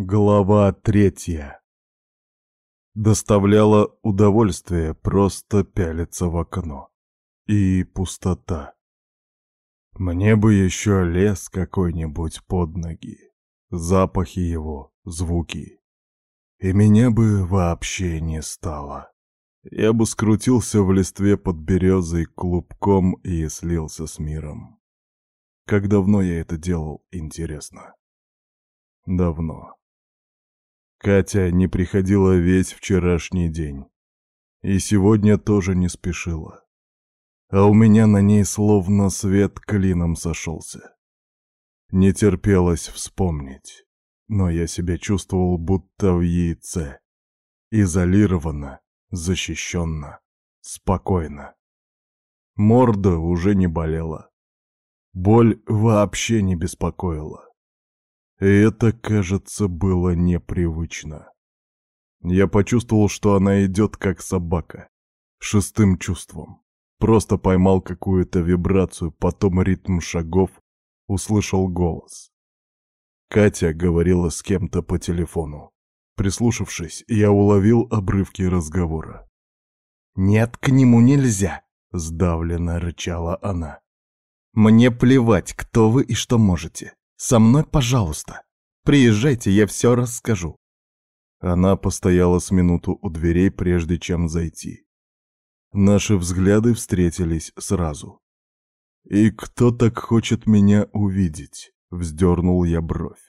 Глава третья. Доставляло удовольствие просто пялиться в окно. И пустота. Мне бы еще лес какой-нибудь под ноги. Запахи его, звуки. И меня бы вообще не стало. Я бы скрутился в листве под березой клубком и слился с миром. Как давно я это делал, интересно. Давно. Катя не приходила весь вчерашний день. И сегодня тоже не спешила. А у меня на ней словно свет клином сошелся. Не терпелось вспомнить, но я себя чувствовал будто в яйце. Изолированно, защищенно, спокойно. Морда уже не болела. Боль вообще не беспокоила. Это, кажется, было непривычно. Я почувствовал, что она идет как собака, шестым чувством. Просто поймал какую-то вибрацию, потом ритм шагов, услышал голос. Катя говорила с кем-то по телефону. Прислушавшись, я уловил обрывки разговора. «Нет, к нему нельзя!» — сдавленно рычала она. «Мне плевать, кто вы и что можете. Со мной, пожалуйста. Приезжайте, я все расскажу. Она постояла с минуту у дверей, прежде чем зайти. Наши взгляды встретились сразу. «И кто так хочет меня увидеть?» — вздернул я бровь.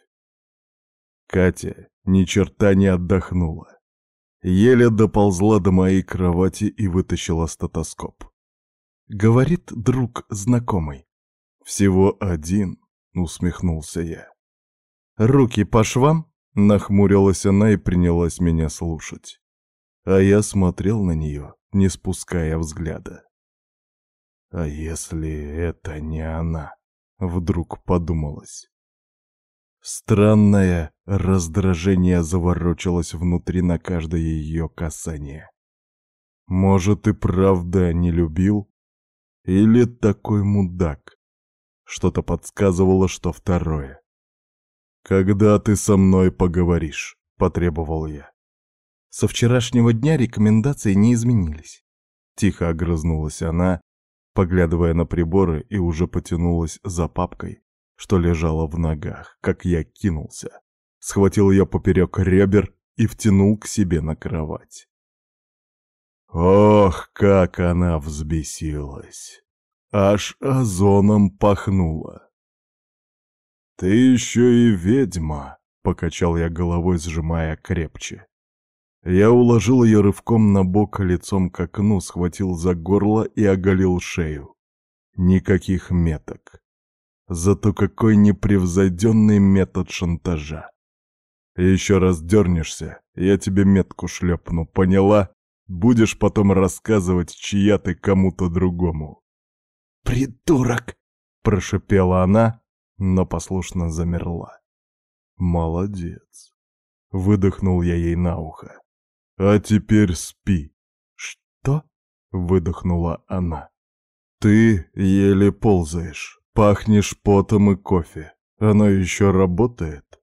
Катя ни черта не отдохнула. Еле доползла до моей кровати и вытащила стетоскоп. Говорит друг знакомый. Всего один, — усмехнулся я. «Руки по швам?» — нахмурилась она и принялась меня слушать. А я смотрел на нее, не спуская взгляда. «А если это не она?» — вдруг подумалось. Странное раздражение заворочилось внутри на каждое ее касание. Может, и правда не любил? Или такой мудак? Что-то подсказывало, что второе. «Когда ты со мной поговоришь?» — потребовал я. Со вчерашнего дня рекомендации не изменились. Тихо огрызнулась она, поглядывая на приборы, и уже потянулась за папкой, что лежала в ногах, как я кинулся. Схватил ее поперек ребер и втянул к себе на кровать. Ох, как она взбесилась! Аж озоном пахнуло. «Ты еще и ведьма!» — покачал я головой, сжимая крепче. Я уложил ее рывком на бок лицом к окну, схватил за горло и оголил шею. Никаких меток. Зато какой непревзойденный метод шантажа. Еще раз дернешься, я тебе метку шлепну, поняла? Будешь потом рассказывать, чья ты кому-то другому. «Придурок!» — прошипела она, но послушно замерла. «Молодец!» — выдохнул я ей на ухо. «А теперь спи!» «Что?» — выдохнула она. «Ты еле ползаешь, пахнешь потом и кофе. Оно еще работает?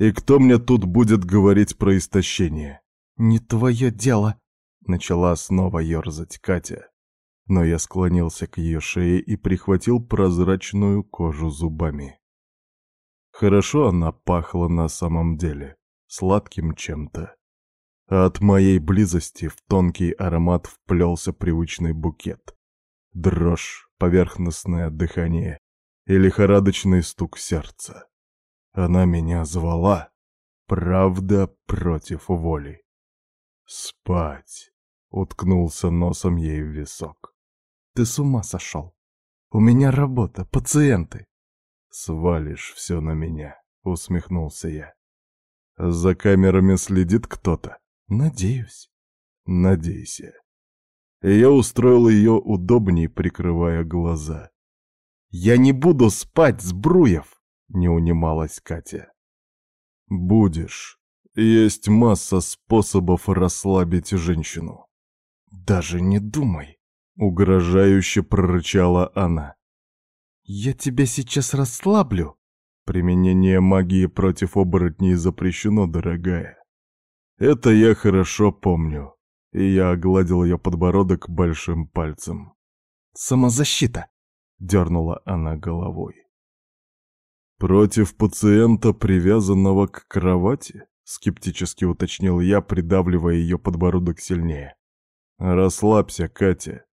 И кто мне тут будет говорить про истощение?» «Не твое дело!» — начала снова ерзать Катя но я склонился к ее шее и прихватил прозрачную кожу зубами. Хорошо она пахла на самом деле, сладким чем-то. А от моей близости в тонкий аромат вплелся привычный букет. Дрожь, поверхностное дыхание и лихорадочный стук сердца. Она меня звала, правда против воли. Спать, уткнулся носом ей в висок. Ты с ума сошел. У меня работа, пациенты. Свалишь все на меня, усмехнулся я. За камерами следит кто-то. Надеюсь. Надейся. И я устроил ее удобней, прикрывая глаза. «Я не буду спать, Сбруев!» — не унималась Катя. «Будешь. Есть масса способов расслабить женщину». «Даже не думай», — угрожающе прорычала она. «Я тебя сейчас расслаблю», — Применение магии против оборотней запрещено, дорогая. Это я хорошо помню. И я огладил ее подбородок большим пальцем. «Самозащита!» — дернула она головой. «Против пациента, привязанного к кровати?» — скептически уточнил я, придавливая ее подбородок сильнее. «Расслабься, Катя,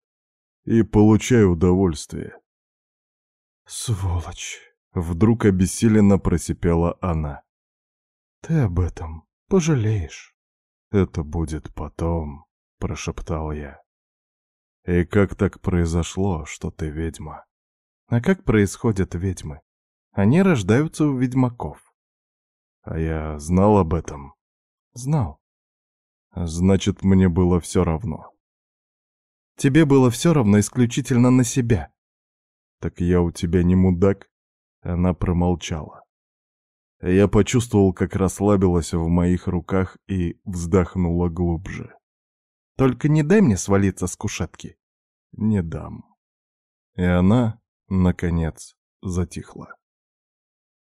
и получай удовольствие». «Сволочь!» — вдруг обессиленно просипела она. «Ты об этом пожалеешь». «Это будет потом», — прошептал я. «И как так произошло, что ты ведьма?» «А как происходят ведьмы?» Они рождаются у ведьмаков. А я знал об этом? Знал. Значит, мне было все равно. Тебе было все равно исключительно на себя. Так я у тебя не мудак? Она промолчала. Я почувствовал, как расслабилась в моих руках и вздохнула глубже. Только не дай мне свалиться с кушетки. Не дам. И она, наконец, затихла.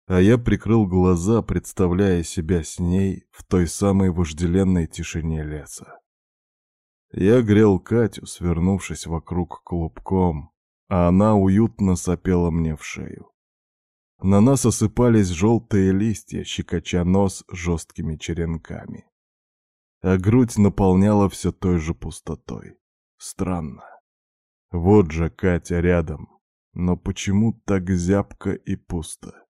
А я прикрыл глаза, представляя себя с ней в той самой вожделенной тишине леса. Я грел Катю, свернувшись вокруг клубком, а она уютно сопела мне в шею. На нас осыпались желтые листья, щекоча нос жесткими черенками. А грудь наполняла все той же пустотой. Странно. Вот же Катя рядом, но почему так зябко и пусто?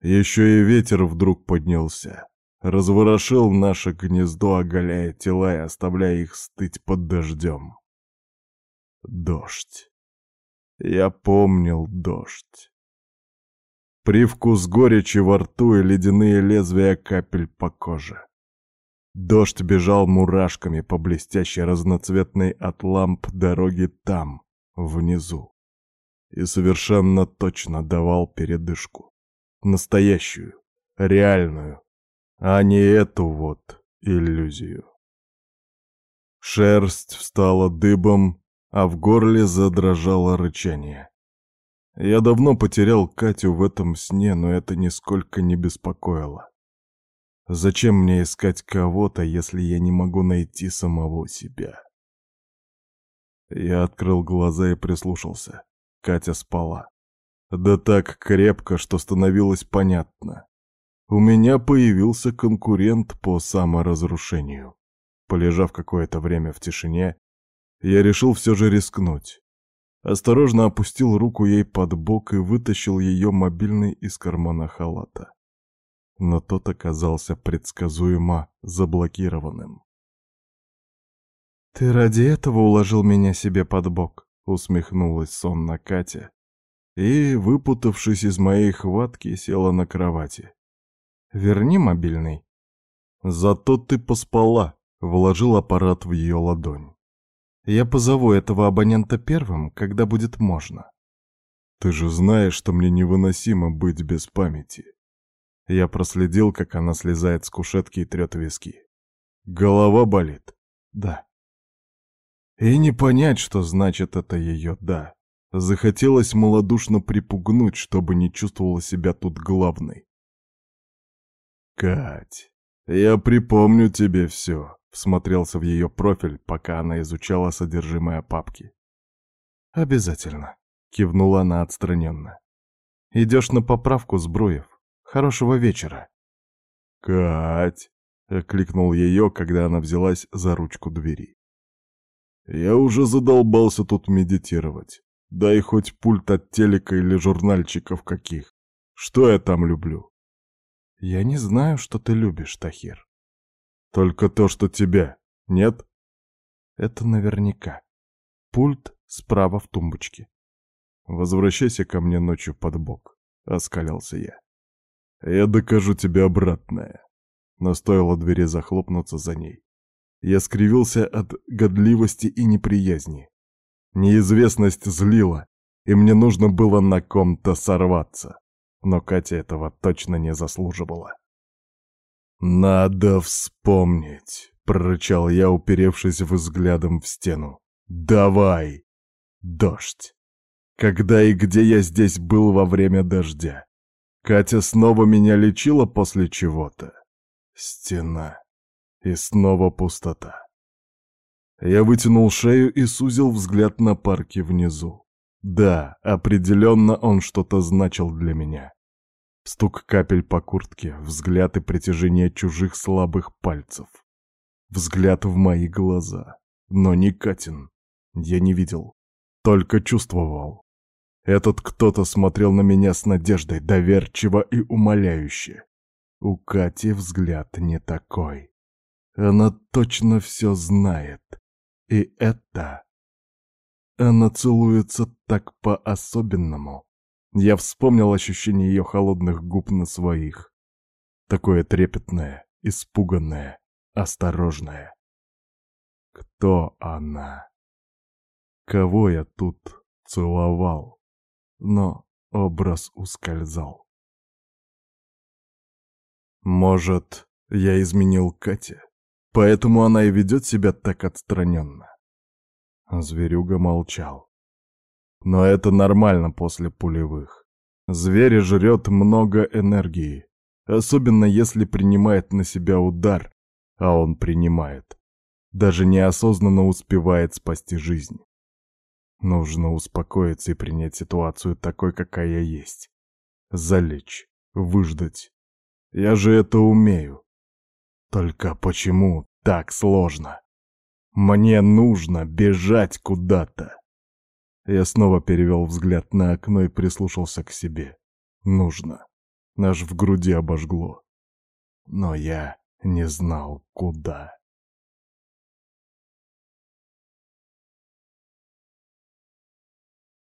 Еще и ветер вдруг поднялся. Разворошил наше гнездо, оголяя тела и оставляя их стыть под дождем. Дождь. Я помнил дождь. Привкус горечи во рту и ледяные лезвия капель по коже. Дождь бежал мурашками по блестящей разноцветной от ламп дороге там, внизу. И совершенно точно давал передышку. Настоящую, реальную, а не эту вот иллюзию. Шерсть встала дыбом, а в горле задрожало рычание. Я давно потерял Катю в этом сне, но это нисколько не беспокоило. Зачем мне искать кого-то, если я не могу найти самого себя? Я открыл глаза и прислушался. Катя спала. Да так крепко, что становилось понятно. У меня появился конкурент по саморазрушению. Полежав какое-то время в тишине, я решил все же рискнуть. Осторожно опустил руку ей под бок и вытащил ее мобильный из кармана халата. Но тот оказался предсказуемо заблокированным. «Ты ради этого уложил меня себе под бок?» — усмехнулась сонно Катя, и, выпутавшись из моей хватки, села на кровати. «Верни мобильный». «Зато ты поспала», — вложил аппарат в ее ладонь. «Я позову этого абонента первым, когда будет можно». «Ты же знаешь, что мне невыносимо быть без памяти». Я проследил, как она слезает с кушетки и трет виски. «Голова болит?» «Да». И не понять, что значит это ее «да». Захотелось малодушно припугнуть, чтобы не чувствовала себя тут главной. «Кать, я припомню тебе все», — всмотрелся в ее профиль, пока она изучала содержимое папки. «Обязательно», — кивнула она отстраненно. «Идешь на поправку, Сбруев. Хорошего вечера». «Кать», — окликнул ее, когда она взялась за ручку двери. «Я уже задолбался тут медитировать. Дай хоть пульт от телека или журнальчиков каких. Что я там люблю? Я не знаю, что ты любишь, Тахир. Только то, что тебя. Нет? Это наверняка. Пульт справа в тумбочке. Возвращайся ко мне ночью под бок, оскалялся я. Я докажу тебе обратное. Но стоило двери захлопнуться за ней. Я скривился от годливости и неприязни. Неизвестность злила, и мне нужно было на ком-то сорваться. Но Катя этого точно не заслуживала. «Надо вспомнить», — прорычал я, уперевшись взглядом в стену. «Давай!» Дождь. Когда и где я здесь был во время дождя? Катя снова меня лечила после чего-то. Стена. И снова пустота. Я вытянул шею и сузил взгляд на парки внизу. Да, определенно он что-то значил для меня. Стук капель по куртке, взгляд и притяжение чужих слабых пальцев. Взгляд в мои глаза. Но не Катин. Я не видел. Только чувствовал. Этот кто-то смотрел на меня с надеждой, доверчиво и умоляюще. У Кати взгляд не такой. Она точно все знает. И это... Она целуется так по-особенному. Я вспомнил ощущение ее холодных губ на своих. Такое трепетное, испуганное, осторожное. Кто она? Кого я тут целовал? Но образ ускользал. Может, я изменил Кате? Поэтому она и ведет себя так отстраненно. Зверюга молчал. Но это нормально после пулевых. Зверь жрет много энергии, особенно если принимает на себя удар, а он принимает. Даже неосознанно успевает спасти жизнь. Нужно успокоиться и принять ситуацию такой, какая есть. Залечь, выждать. Я же это умею. Только почему так сложно? Мне нужно бежать куда-то. Я снова перевел взгляд на окно и прислушался к себе. Нужно. Аж в груди обожгло. Но я не знал, куда.